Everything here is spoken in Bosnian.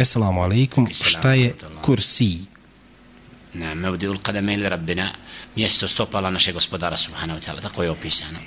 Esselamu alaikum, šta je kursi? Na, mevdi ul kadame ili rabbina, mjesto stopala naše gospodara, subhanahu wa ta'ala, tako je opisano.